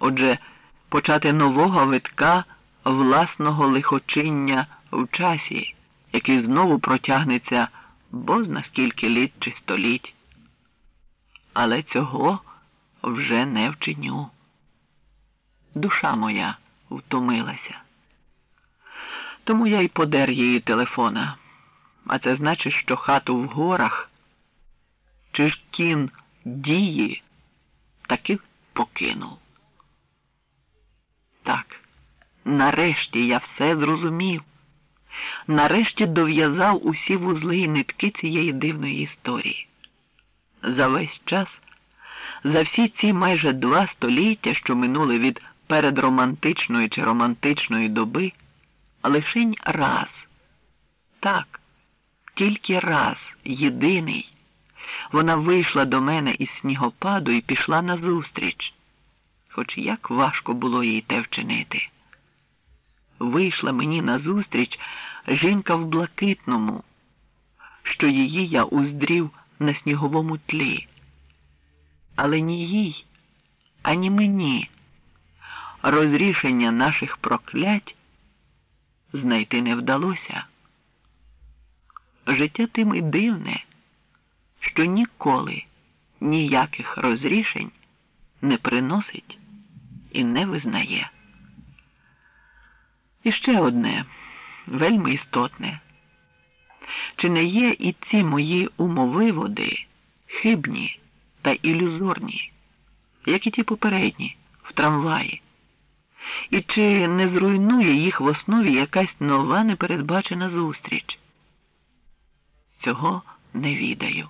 Отже, почати нового витка власного лихочиння в часі, який знову протягнеться бозна скільки літ чи століть. Але цього вже не вчиню. Душа моя втомилася. Тому я й подер її телефона. А це значить, що хату в горах чи ж кін дії таки покинув. Так, нарешті я все зрозумів. Нарешті дов'язав усі вузли і нитки цієї дивної історії. За весь час, за всі ці майже два століття, що минули від передромантичної чи романтичної доби, лишень раз. Так, тільки раз, єдиний, вона вийшла до мене із снігопаду і пішла назустріч, хоч як важко було їй те вчинити. Вийшла мені назустріч жінка в блакитному, що її я уздрів на сніговому тлі. Але ні їй, ані мені розрішення наших проклять знайти не вдалося. Життя тим і дивне, що ніколи ніяких розрішень не приносить і не визнає. І ще одне вельми істотне. Чи не є і ці мої умовиводи хибні та ілюзорні, як і ті попередні в трамваї? І чи не зруйнує їх в основі якась нова непередбачена зустріч? Цього не відаю.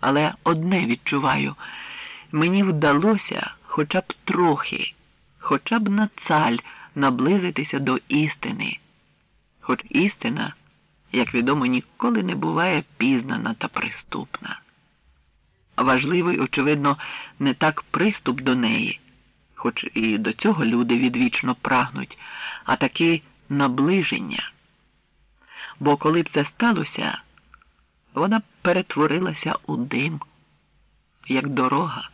Але одне відчуваю, мені вдалося хоча б трохи, хоча б на цаль наблизитися до істини, хоч істина, як відомо, ніколи не буває пізнана та приступна. Важливий, очевидно, не так приступ до неї, хоч і до цього люди відвічно прагнуть, а таки наближення. Бо коли б це сталося, вона перетворилася у дим, як дорога.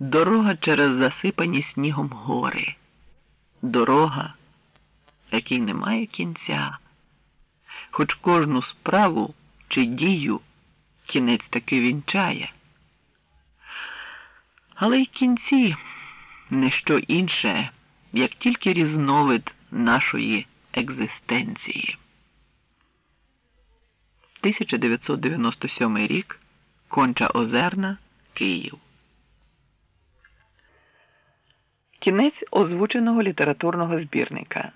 Дорога через засипані снігом гори, дорога, якій немає кінця, хоч кожну справу чи дію кінець таки вінчає. Але й кінці не що інше, як тільки різновид нашої екзистенції. 1997 рік Конча Озерна, Київ. Кінець озвученого літературного збірника.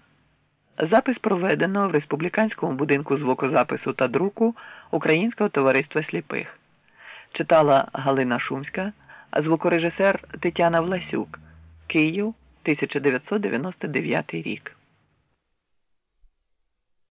Запис проведено в Республіканському будинку звукозапису та друку Українського товариства сліпих. Читала Галина Шумська, звукорежисер Тетяна Власюк. Київ, 1999 рік.